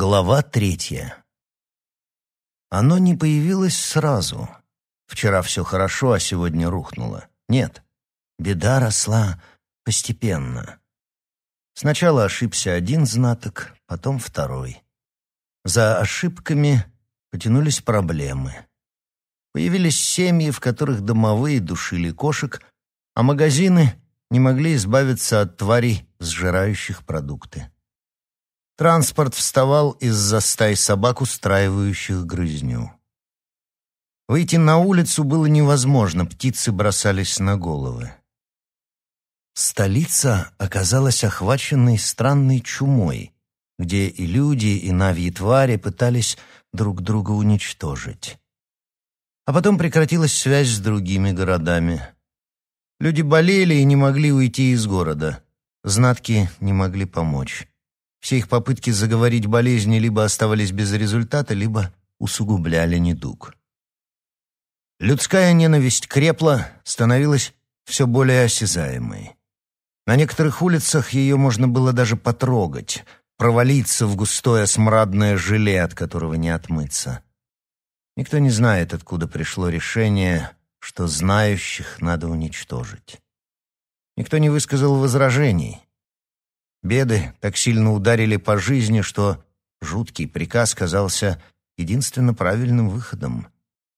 Глава третья. Оно не появилось сразу. Вчера все хорошо, а сегодня рухнуло. Нет, беда росла постепенно. Сначала ошибся один знаток, потом второй. За ошибками потянулись проблемы. Появились семьи, в которых домовые душили кошек, а магазины не могли избавиться от тварей, сжирающих продукты. Транспорт вставал из-за стай собак, устраивающих грызню. Выйти на улицу было невозможно, птицы бросались на головы. Столица оказалась охваченной странной чумой, где и люди, и навьи твари пытались друг друга уничтожить. А потом прекратилась связь с другими городами. Люди болели и не могли уйти из города. Знатки не могли помочь. Все их попытки заговорить болезни либо оставались без результата, либо усугубляли недуг. Людская ненависть крепла, становилась все более осязаемой. На некоторых улицах ее можно было даже потрогать, провалиться в густое смрадное желе, от которого не отмыться. Никто не знает, откуда пришло решение, что знающих надо уничтожить. Никто не высказал возражений. Беды так сильно ударили по жизни, что жуткий приказ казался единственно правильным выходом.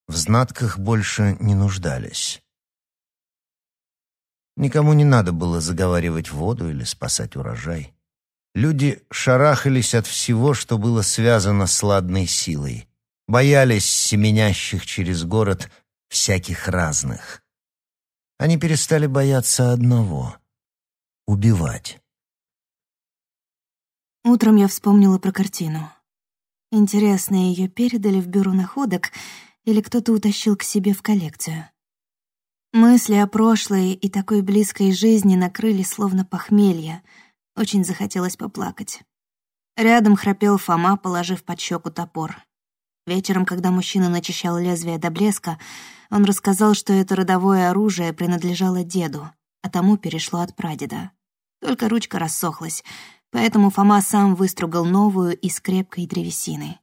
В знатках больше не нуждались. Никому не надо было заговаривать воду или спасать урожай. Люди шарахались от всего, что было связано с ладной силой, боялись семенящих через город всяких разных. Они перестали бояться одного — убивать. Утром я вспомнила про картину. Интересно, ее передали в бюро находок или кто-то утащил к себе в коллекцию. Мысли о прошлой и такой близкой жизни накрыли словно похмелье. Очень захотелось поплакать. Рядом храпел Фома, положив под щеку топор. Вечером, когда мужчина начищал лезвие до блеска, он рассказал, что это родовое оружие принадлежало деду, а тому перешло от прадеда. Только ручка рассохлась — поэтому Фома сам выстругал новую из крепкой древесины.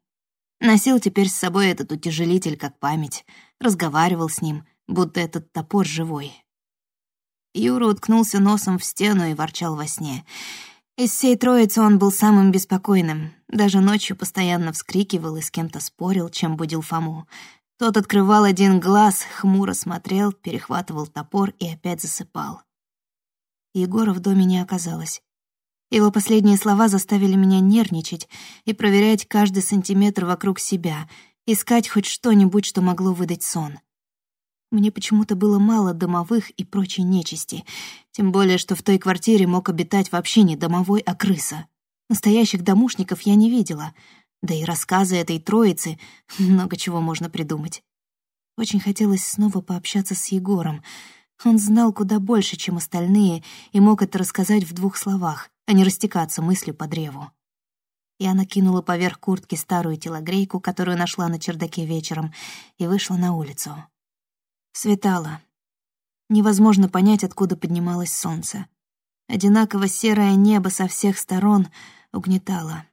Носил теперь с собой этот утяжелитель как память, разговаривал с ним, будто этот топор живой. Юра уткнулся носом в стену и ворчал во сне. Из всей троицы он был самым беспокойным. Даже ночью постоянно вскрикивал и с кем-то спорил, чем будил Фому. Тот открывал один глаз, хмуро смотрел, перехватывал топор и опять засыпал. Егора в доме не оказалось. Его последние слова заставили меня нервничать и проверять каждый сантиметр вокруг себя, искать хоть что-нибудь, что могло выдать сон. Мне почему-то было мало домовых и прочей нечисти, тем более, что в той квартире мог обитать вообще не домовой, а крыса. Настоящих домушников я не видела, да и рассказы этой троицы много чего можно придумать. Очень хотелось снова пообщаться с Егором. Он знал куда больше, чем остальные, и мог это рассказать в двух словах а не растекаться мыслью по древу. Я накинула поверх куртки старую телогрейку, которую нашла на чердаке вечером, и вышла на улицу. Светало. Невозможно понять, откуда поднималось солнце. Одинаково серое небо со всех сторон угнетало.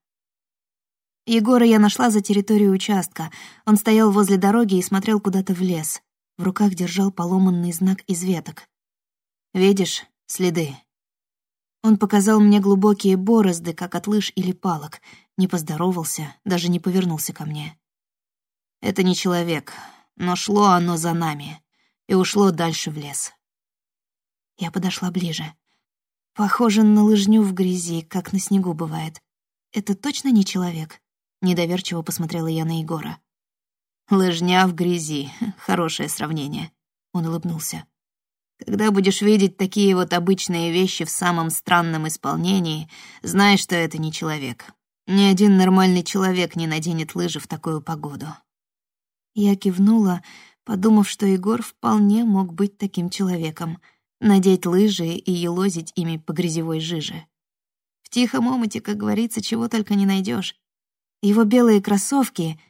Егора я нашла за территорией участка. Он стоял возле дороги и смотрел куда-то в лес. В руках держал поломанный знак из веток. «Видишь следы?» Он показал мне глубокие борозды, как от лыж или палок, не поздоровался, даже не повернулся ко мне. Это не человек, но шло оно за нами и ушло дальше в лес. Я подошла ближе. Похоже на лыжню в грязи, как на снегу бывает. Это точно не человек? Недоверчиво посмотрела я на Егора. «Лыжня в грязи. Хорошее сравнение», — он улыбнулся. Когда будешь видеть такие вот обычные вещи в самом странном исполнении, знай, что это не человек. Ни один нормальный человек не наденет лыжи в такую погоду. Я кивнула, подумав, что Егор вполне мог быть таким человеком, надеть лыжи и елозить ими по грязевой жиже. В тихом омуте, как говорится, чего только не найдешь. Его белые кроссовки,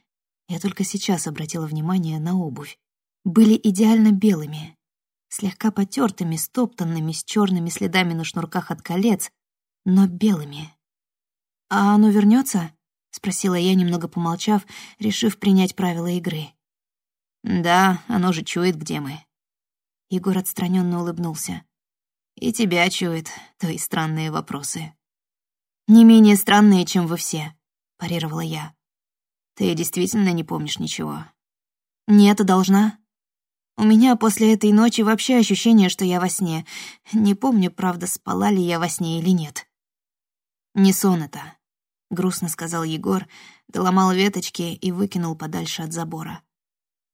я только сейчас обратила внимание на обувь, были идеально белыми, слегка потертыми, стоптанными, с черными следами на шнурках от колец, но белыми. «А оно вернется? спросила я, немного помолчав, решив принять правила игры. «Да, оно же чует, где мы». Егор отстраненно улыбнулся. «И тебя чует, твои странные вопросы». «Не менее странные, чем вы все», — парировала я. «Ты действительно не помнишь ничего?» «Нет, должна. У меня после этой ночи вообще ощущение, что я во сне. Не помню, правда, спала ли я во сне или нет». «Не сон это», — грустно сказал Егор, доломал веточки и выкинул подальше от забора.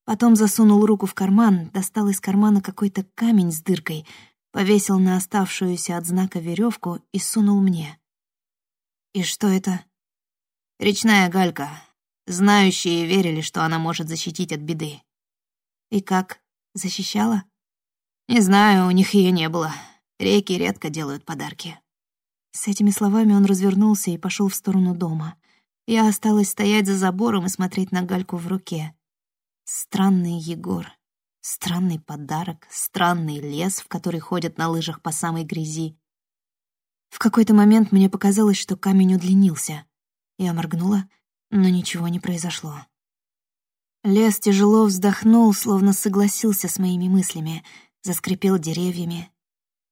Потом засунул руку в карман, достал из кармана какой-то камень с дыркой, повесил на оставшуюся от знака веревку и сунул мне. «И что это?» «Речная галька. Знающие верили, что она может защитить от беды». «И как? Защищала?» «Не знаю, у них ее не было. Реки редко делают подарки». С этими словами он развернулся и пошел в сторону дома. Я осталась стоять за забором и смотреть на гальку в руке. Странный Егор. Странный подарок, странный лес, в который ходят на лыжах по самой грязи. В какой-то момент мне показалось, что камень удлинился. Я моргнула, но ничего не произошло. Лес тяжело вздохнул, словно согласился с моими мыслями, заскрипел деревьями,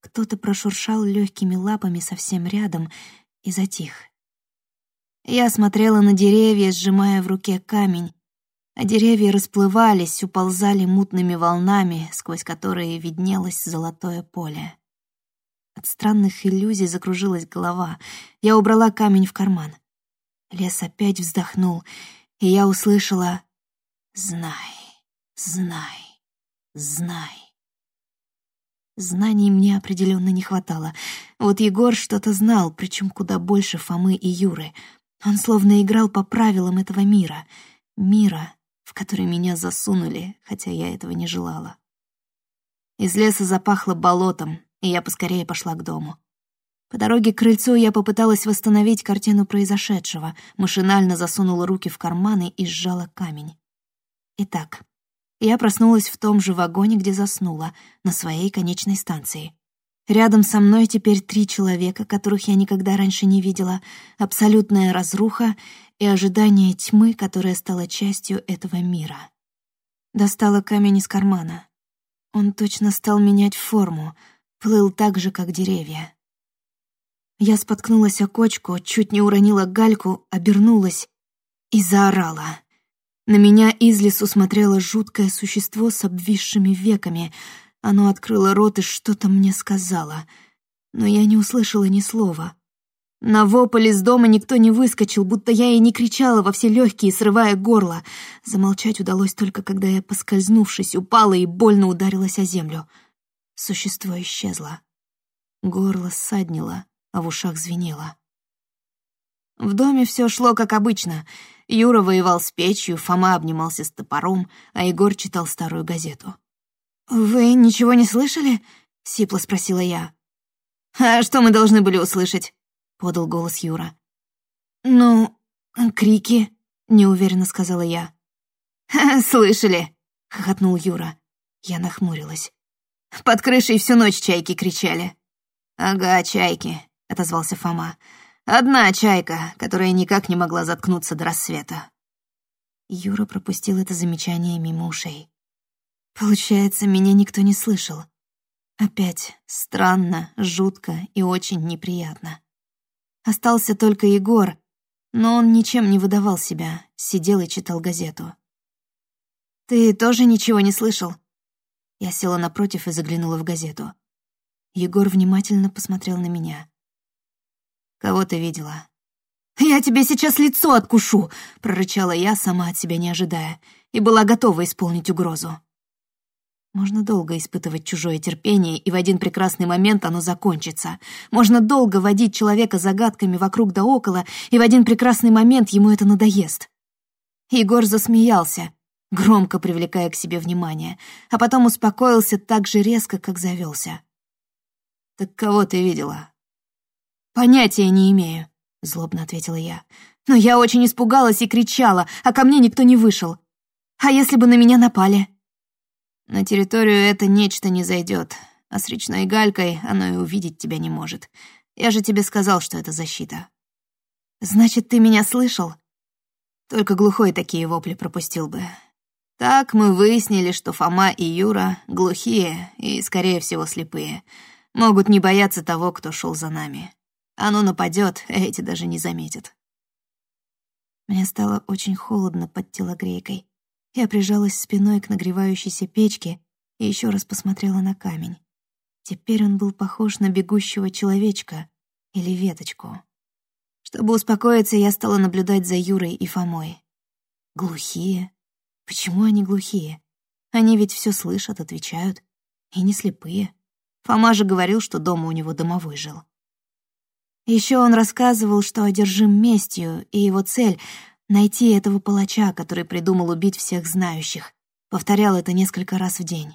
кто-то прошуршал легкими лапами совсем рядом и затих. Я смотрела на деревья, сжимая в руке камень, а деревья расплывались, уползали мутными волнами, сквозь которые виднелось золотое поле. От странных иллюзий закружилась голова. Я убрала камень в карман. Лес опять вздохнул, и я услышала «Знай, знай, знай». Знаний мне определенно не хватало. Вот Егор что-то знал, причем куда больше Фомы и Юры. Он словно играл по правилам этого мира. Мира, в который меня засунули, хотя я этого не желала. Из леса запахло болотом, и я поскорее пошла к дому. По дороге к крыльцу я попыталась восстановить картину произошедшего, машинально засунула руки в карманы и сжала камень. Итак, я проснулась в том же вагоне, где заснула, на своей конечной станции. Рядом со мной теперь три человека, которых я никогда раньше не видела, абсолютная разруха и ожидание тьмы, которая стала частью этого мира. Достала камень из кармана. Он точно стал менять форму, плыл так же, как деревья. Я споткнулась о кочку, чуть не уронила гальку, обернулась и заорала. На меня из лесу смотрело жуткое существо с обвисшими веками. Оно открыло рот и что-то мне сказала. Но я не услышала ни слова. На вопль из дома никто не выскочил, будто я и не кричала во все легкие, срывая горло. Замолчать удалось только, когда я, поскользнувшись, упала и больно ударилась о землю. Существо исчезло. Горло ссаднило, а в ушах звенело. В доме все шло как обычно — Юра воевал с печью, Фома обнимался с топором, а Егор читал старую газету. «Вы ничего не слышали?» — сипло спросила я. «А что мы должны были услышать?» — подал голос Юра. «Ну, крики», — неуверенно сказала я. «Слышали?» — хохотнул Юра. Я нахмурилась. «Под крышей всю ночь чайки кричали». «Ага, чайки», — отозвался Фома. Одна чайка, которая никак не могла заткнуться до рассвета. Юра пропустил это замечание мимо ушей. Получается, меня никто не слышал. Опять странно, жутко и очень неприятно. Остался только Егор, но он ничем не выдавал себя, сидел и читал газету. «Ты тоже ничего не слышал?» Я села напротив и заглянула в газету. Егор внимательно посмотрел на меня. Кого ты видела?» «Я тебе сейчас лицо откушу!» — прорычала я, сама от себя не ожидая, и была готова исполнить угрозу. Можно долго испытывать чужое терпение, и в один прекрасный момент оно закончится. Можно долго водить человека загадками вокруг да около, и в один прекрасный момент ему это надоест. Егор засмеялся, громко привлекая к себе внимание, а потом успокоился так же резко, как завелся. «Так кого ты видела?» «Понятия не имею», — злобно ответила я. «Но я очень испугалась и кричала, а ко мне никто не вышел. А если бы на меня напали?» «На территорию это нечто не зайдет, а с речной галькой оно и увидеть тебя не может. Я же тебе сказал, что это защита». «Значит, ты меня слышал?» Только глухой такие вопли пропустил бы. Так мы выяснили, что Фома и Юра глухие и, скорее всего, слепые. Могут не бояться того, кто шел за нами. Оно нападет, а эти даже не заметят. Мне стало очень холодно под телогрейкой. Я прижалась спиной к нагревающейся печке и еще раз посмотрела на камень. Теперь он был похож на бегущего человечка или веточку. Чтобы успокоиться, я стала наблюдать за Юрой и Фомой. Глухие. Почему они глухие? Они ведь все слышат, отвечают. И не слепые. Фома же говорил, что дома у него домовой жил. Еще он рассказывал, что одержим местью, и его цель — найти этого палача, который придумал убить всех знающих. Повторял это несколько раз в день.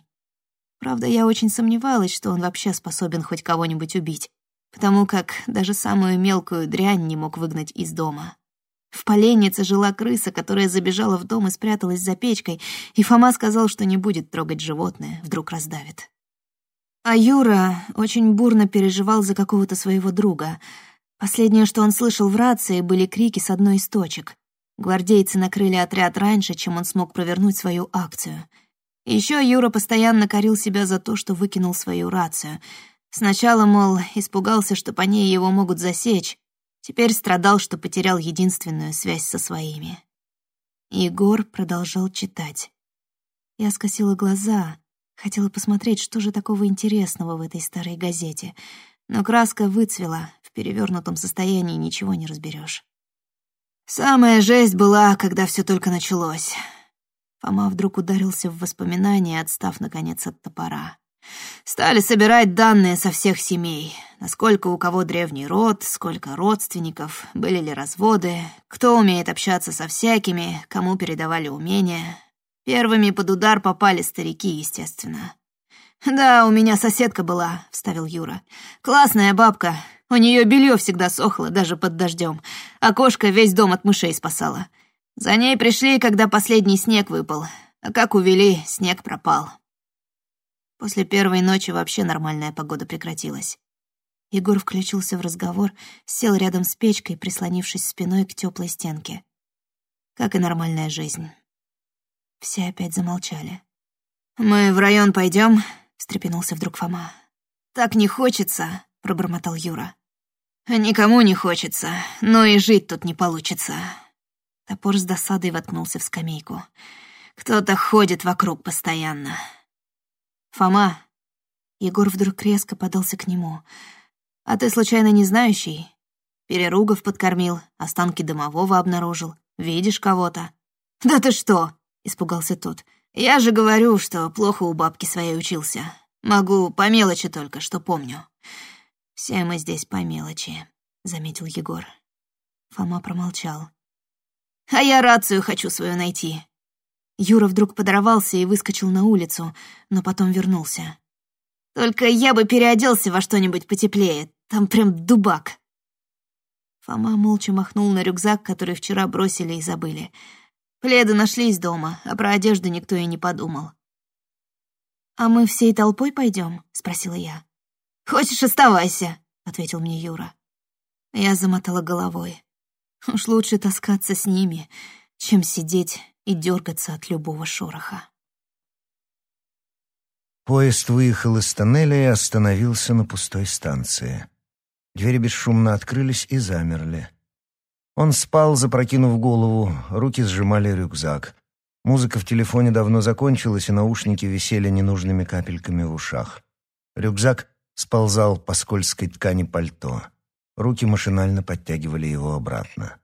Правда, я очень сомневалась, что он вообще способен хоть кого-нибудь убить, потому как даже самую мелкую дрянь не мог выгнать из дома. В поленнице жила крыса, которая забежала в дом и спряталась за печкой, и Фома сказал, что не будет трогать животное, вдруг раздавит. А Юра очень бурно переживал за какого-то своего друга. Последнее, что он слышал в рации, были крики с одной из точек. Гвардейцы накрыли отряд раньше, чем он смог провернуть свою акцию. Еще Юра постоянно корил себя за то, что выкинул свою рацию. Сначала, мол, испугался, что по ней его могут засечь. Теперь страдал, что потерял единственную связь со своими. Егор продолжал читать. Я скосила глаза, Хотела посмотреть, что же такого интересного в этой старой газете, но краска выцвела, в перевернутом состоянии ничего не разберешь. Самая жесть была, когда все только началось. Фома вдруг ударился в воспоминания, отстав, наконец, от топора. Стали собирать данные со всех семей. Насколько у кого древний род, сколько родственников, были ли разводы, кто умеет общаться со всякими, кому передавали умения. Первыми под удар попали старики, естественно. «Да, у меня соседка была», — вставил Юра. «Классная бабка. У нее белье всегда сохло, даже под дождем, а кошка весь дом от мышей спасала. За ней пришли, когда последний снег выпал, а как увели, снег пропал». После первой ночи вообще нормальная погода прекратилась. Егор включился в разговор, сел рядом с печкой, прислонившись спиной к теплой стенке. Как и нормальная жизнь. Все опять замолчали. «Мы в район пойдем? встрепенулся вдруг Фома. «Так не хочется», — пробормотал Юра. «Никому не хочется, но и жить тут не получится». Топор с досадой воткнулся в скамейку. «Кто-то ходит вокруг постоянно». «Фома!» Егор вдруг резко подался к нему. «А ты, случайно, не знающий? Переругов подкормил, останки домового обнаружил. Видишь кого-то?» «Да ты что!» — испугался тот. «Я же говорю, что плохо у бабки своей учился. Могу по мелочи только, что помню». «Все мы здесь по мелочи», — заметил Егор. Фома промолчал. «А я рацию хочу свою найти». Юра вдруг подорвался и выскочил на улицу, но потом вернулся. «Только я бы переоделся во что-нибудь потеплее, там прям дубак». Фома молча махнул на рюкзак, который вчера бросили и забыли. Пледы нашлись дома, а про одежду никто и не подумал. «А мы всей толпой пойдем? спросила я. «Хочешь, оставайся», — ответил мне Юра. Я замотала головой. Уж лучше таскаться с ними, чем сидеть и дергаться от любого шороха. Поезд выехал из тоннеля и остановился на пустой станции. Двери бесшумно открылись и замерли. Он спал, запрокинув голову, руки сжимали рюкзак. Музыка в телефоне давно закончилась, и наушники висели ненужными капельками в ушах. Рюкзак сползал по скользкой ткани пальто. Руки машинально подтягивали его обратно.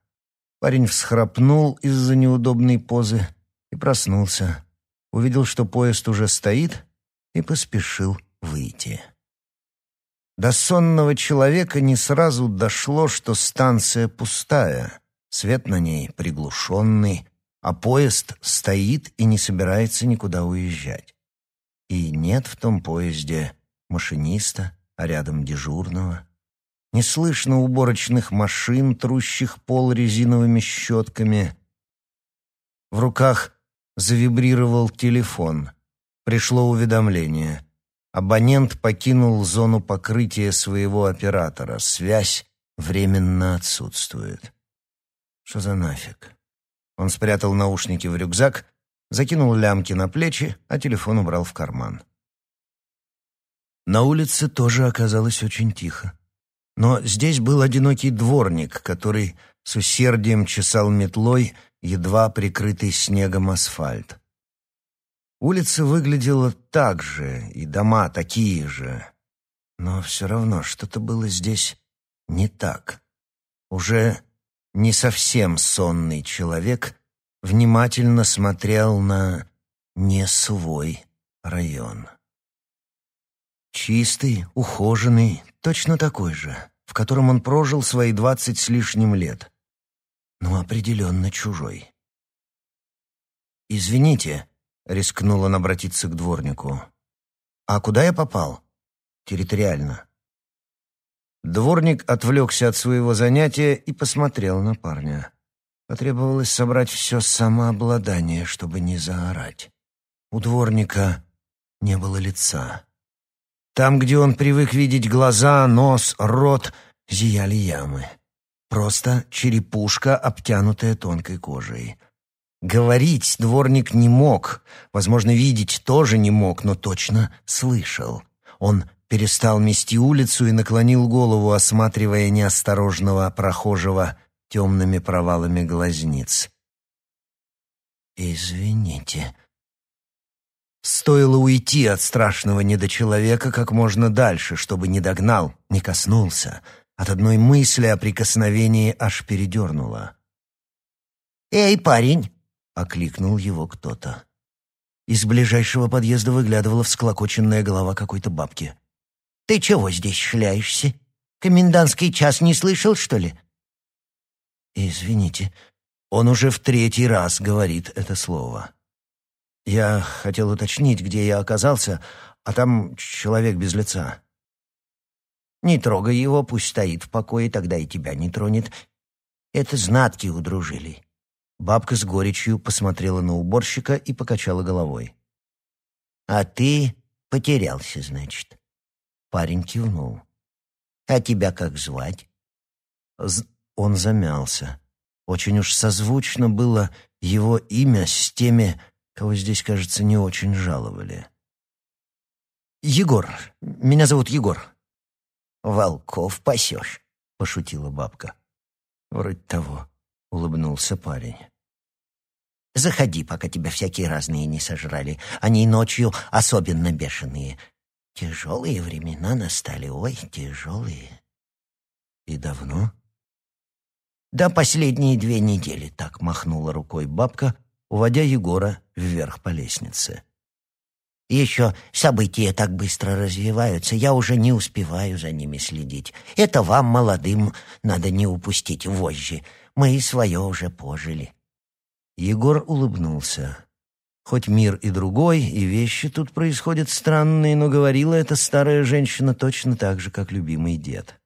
Парень всхрапнул из-за неудобной позы и проснулся. Увидел, что поезд уже стоит, и поспешил выйти. До сонного человека не сразу дошло, что станция пустая, свет на ней приглушенный, а поезд стоит и не собирается никуда уезжать. И нет в том поезде машиниста, а рядом дежурного. Не слышно уборочных машин, трущих пол резиновыми щетками. В руках завибрировал телефон. Пришло уведомление — Абонент покинул зону покрытия своего оператора. Связь временно отсутствует. Что за нафиг? Он спрятал наушники в рюкзак, закинул лямки на плечи, а телефон убрал в карман. На улице тоже оказалось очень тихо. Но здесь был одинокий дворник, который с усердием чесал метлой едва прикрытый снегом асфальт. Улица выглядела так же, и дома такие же. Но все равно что-то было здесь не так. Уже не совсем сонный человек внимательно смотрел на не свой район. Чистый, ухоженный, точно такой же, в котором он прожил свои двадцать с лишним лет, но определенно чужой. «Извините», — рискнул он обратиться к дворнику, — «а куда я попал?» «Территориально». Дворник отвлекся от своего занятия и посмотрел на парня. Потребовалось собрать все самообладание, чтобы не заорать. У дворника не было лица. Там, где он привык видеть глаза, нос, рот, зияли ямы. Просто черепушка, обтянутая тонкой кожей. Говорить дворник не мог, возможно, видеть тоже не мог, но точно слышал. Он перестал мести улицу и наклонил голову, осматривая неосторожного прохожего темными провалами глазниц. «Извините», Стоило уйти от страшного недочеловека как можно дальше, чтобы не догнал, не коснулся. От одной мысли о прикосновении аж передернуло. «Эй, парень!» — окликнул его кто-то. Из ближайшего подъезда выглядывала всклокоченная голова какой-то бабки. «Ты чего здесь шляешься? Комендантский час не слышал, что ли?» «Извините, он уже в третий раз говорит это слово». Я хотел уточнить, где я оказался, а там человек без лица. Не трогай его, пусть стоит в покое, тогда и тебя не тронет. Это знатки удружили. Бабка с горечью посмотрела на уборщика и покачала головой. «А ты потерялся, значит?» Парень кивнул. «А тебя как звать?» Он замялся. Очень уж созвучно было его имя с теми, кого здесь, кажется, не очень жаловали. «Егор. Меня зовут Егор». «Волков пасешь», — пошутила бабка. «Вроде того», — улыбнулся парень. «Заходи, пока тебя всякие разные не сожрали. Они ночью особенно бешеные. Тяжелые времена настали, ой, тяжелые». «И давно?» «Да последние две недели», — так махнула рукой бабка, уводя Егора вверх по лестнице. «Еще события так быстро развиваются, я уже не успеваю за ними следить. Это вам, молодым, надо не упустить вожжи. Мы и свое уже пожили». Егор улыбнулся. Хоть мир и другой, и вещи тут происходят странные, но говорила эта старая женщина точно так же, как любимый дед.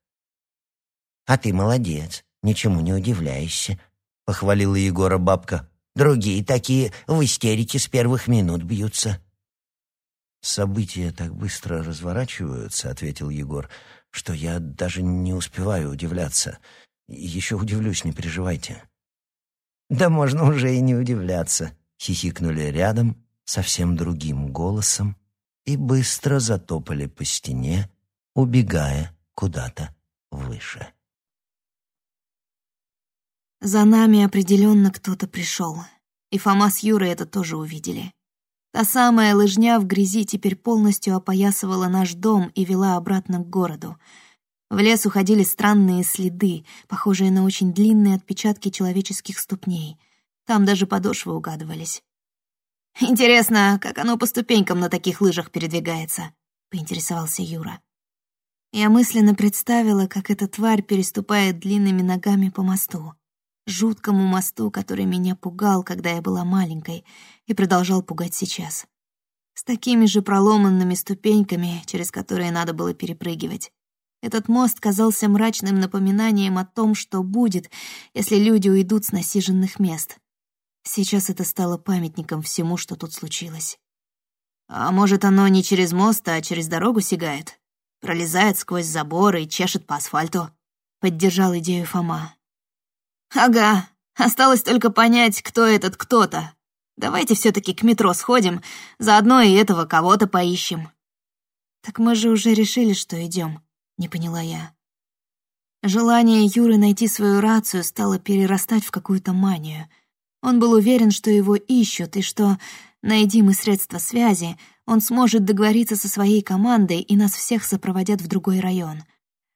«А ты молодец, ничему не удивляешься», — похвалила Егора бабка. Другие такие в истерике с первых минут бьются». «События так быстро разворачиваются», — ответил Егор, «что я даже не успеваю удивляться. Еще удивлюсь, не переживайте». «Да можно уже и не удивляться», — хихикнули рядом совсем другим голосом и быстро затопали по стене, убегая куда-то выше. За нами определенно кто-то пришел. И Фома с Юрой это тоже увидели. Та самая лыжня в грязи теперь полностью опоясывала наш дом и вела обратно к городу. В лес уходили странные следы, похожие на очень длинные отпечатки человеческих ступней. Там даже подошвы угадывались. «Интересно, как оно по ступенькам на таких лыжах передвигается?» — поинтересовался Юра. Я мысленно представила, как эта тварь переступает длинными ногами по мосту жуткому мосту, который меня пугал, когда я была маленькой, и продолжал пугать сейчас. С такими же проломанными ступеньками, через которые надо было перепрыгивать. Этот мост казался мрачным напоминанием о том, что будет, если люди уйдут с насиженных мест. Сейчас это стало памятником всему, что тут случилось. А может, оно не через мост, а через дорогу сигает? Пролезает сквозь заборы и чешет по асфальту? Поддержал идею Фома. «Ага, Осталось только понять, кто этот кто-то. Давайте все-таки к метро сходим, заодно и этого кого-то поищем». «Так мы же уже решили, что идем», — не поняла я. Желание Юры найти свою рацию стало перерастать в какую-то манию. Он был уверен, что его ищут, и что, найди мы средства связи, он сможет договориться со своей командой, и нас всех сопроводят в другой район.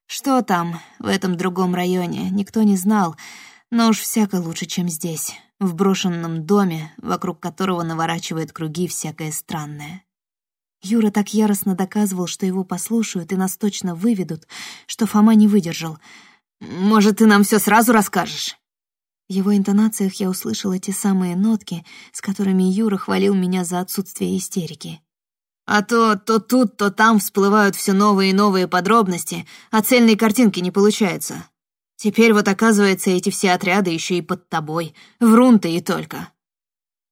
Что там, в этом другом районе, никто не знал, но уж всяко лучше, чем здесь, в брошенном доме, вокруг которого наворачивает круги всякое странное. Юра так яростно доказывал, что его послушают и нас точно выведут, что Фома не выдержал. «Может, ты нам все сразу расскажешь?» В его интонациях я услышала те самые нотки, с которыми Юра хвалил меня за отсутствие истерики. «А то то тут, то там всплывают все новые и новые подробности, а цельной картинки не получается. Теперь вот оказывается, эти все отряды еще и под тобой. Врун ты и только».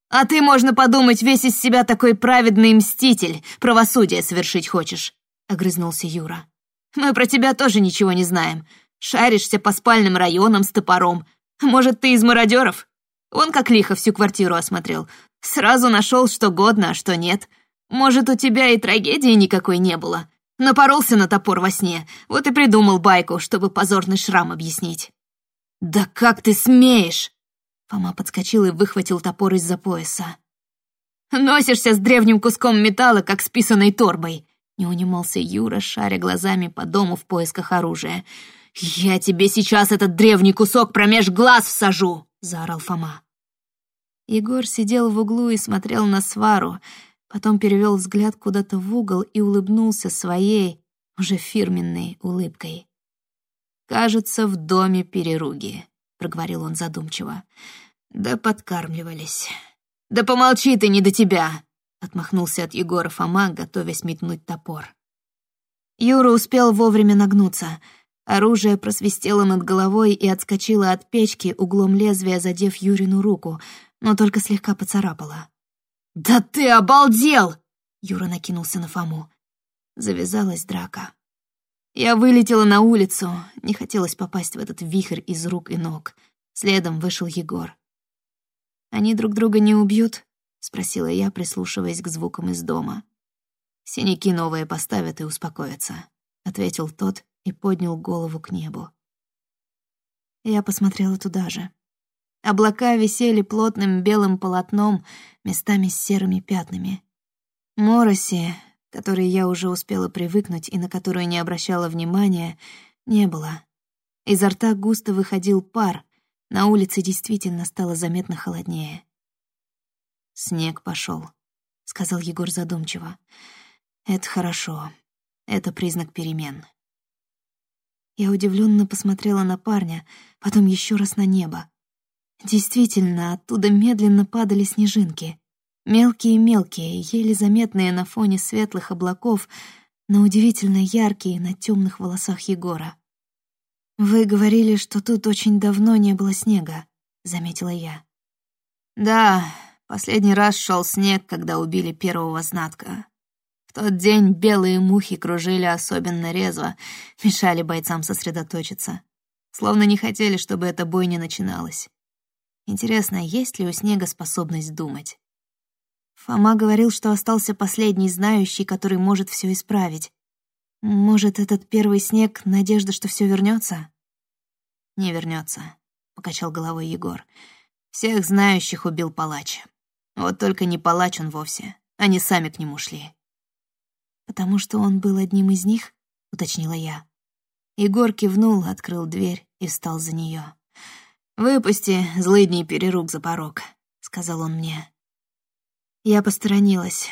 А ты, можно подумать, весь из себя такой праведный мститель, правосудие совершить хочешь», — огрызнулся Юра. «Мы про тебя тоже ничего не знаем. Шаришься по спальным районам с топором. Может, ты из мародеров? Он как лихо всю квартиру осмотрел. Сразу нашел, что годно, а что нет. Может, у тебя и трагедии никакой не было. Напоролся на топор во сне, вот и придумал байку, чтобы позорный шрам объяснить». «Да как ты смеешь!» Фома подскочил и выхватил топор из-за пояса. «Носишься с древним куском металла, как с писаной торбой!» Не унимался Юра, шаря глазами по дому в поисках оружия. «Я тебе сейчас этот древний кусок промеж глаз всажу!» — заорал Фома. Егор сидел в углу и смотрел на свару, потом перевел взгляд куда-то в угол и улыбнулся своей, уже фирменной улыбкой. «Кажется, в доме переруги», — проговорил он задумчиво. «Да подкармливались. Да помолчи ты, не до тебя!» — отмахнулся от Егора Фома, готовясь метнуть топор. Юра успел вовремя нагнуться. Оружие просвистело над головой и отскочило от печки, углом лезвия задев Юрину руку, но только слегка поцарапало. «Да ты обалдел!» — Юра накинулся на Фому. Завязалась драка. Я вылетела на улицу, не хотелось попасть в этот вихрь из рук и ног. Следом вышел Егор. «Они друг друга не убьют?» — спросила я, прислушиваясь к звукам из дома. «Синяки новые поставят и успокоятся», — ответил тот и поднял голову к небу. Я посмотрела туда же. Облака висели плотным белым полотном, местами с серыми пятнами. Мороси, которой я уже успела привыкнуть и на которую не обращала внимания, не было. Изо рта густо выходил пар, на улице действительно стало заметно холоднее. «Снег пошел, сказал Егор задумчиво. «Это хорошо. Это признак перемен». Я удивленно посмотрела на парня, потом еще раз на небо. Действительно, оттуда медленно падали снежинки. Мелкие-мелкие, еле заметные на фоне светлых облаков, но удивительно яркие на темных волосах Егора. «Вы говорили, что тут очень давно не было снега», — заметила я. «Да, последний раз шел снег, когда убили первого знатка. В тот день белые мухи кружили особенно резво, мешали бойцам сосредоточиться. Словно не хотели, чтобы эта бойня начиналась. Интересно, есть ли у снега способность думать?» Фома говорил, что остался последний знающий, который может все исправить. Может, этот первый снег — надежда, что все вернется? «Не вернется, покачал головой Егор. «Всех знающих убил палач. Вот только не палач он вовсе, они сами к нему шли». «Потому что он был одним из них?» — уточнила я. Егор кивнул, открыл дверь и встал за нее. «Выпусти злыдний перерук за порог», — сказал он мне. Я посторонилась.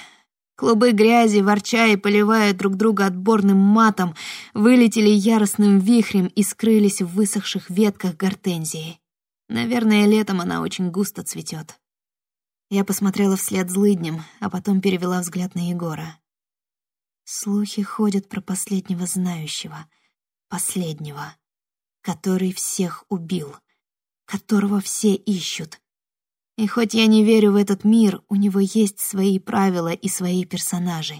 Клубы грязи, ворча и поливая друг друга отборным матом, вылетели яростным вихрем и скрылись в высохших ветках гортензии. Наверное, летом она очень густо цветет. Я посмотрела вслед злыднем, а потом перевела взгляд на Егора. Слухи ходят про последнего знающего, последнего, который всех убил, которого все ищут, и хоть я не верю в этот мир, у него есть свои правила и свои персонажи.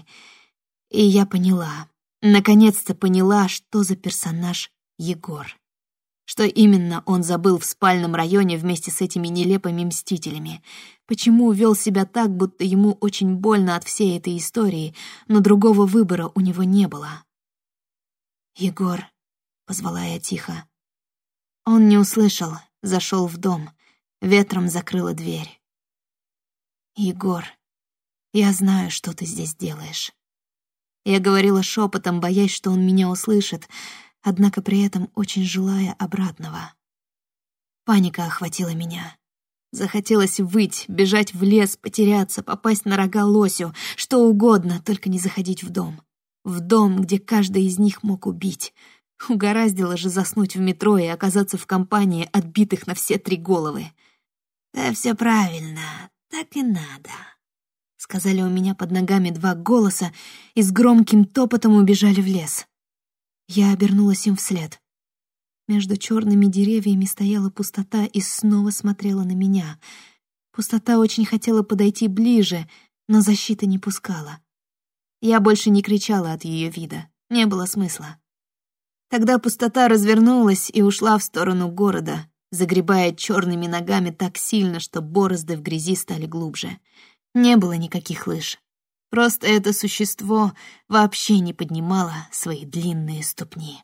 И я поняла, наконец-то поняла, что за персонаж Егор. Что именно он забыл в спальном районе вместе с этими нелепыми мстителями? Почему вел себя так, будто ему очень больно от всей этой истории, но другого выбора у него не было? «Егор», — позвала я тихо. Он не услышал, зашел в дом, ветром закрыла дверь. «Егор, я знаю, что ты здесь делаешь». Я говорила шепотом, боясь, что он меня услышит, однако при этом очень желая обратного. Паника охватила меня. Захотелось выть, бежать в лес, потеряться, попасть на рога лосю, что угодно, только не заходить в дом. В дом, где каждый из них мог убить. Угораздило же заснуть в метро и оказаться в компании отбитых на все три головы. «Да все правильно, так и надо», — сказали у меня под ногами два голоса и с громким топотом убежали в лес. Я обернулась им вслед. Между черными деревьями стояла пустота и снова смотрела на меня. Пустота очень хотела подойти ближе, но защита не пускала. Я больше не кричала от ее вида, не было смысла. Тогда пустота развернулась и ушла в сторону города, загребая черными ногами так сильно, что борозды в грязи стали глубже. Не было никаких лыж. Просто это существо вообще не поднимало свои длинные ступни.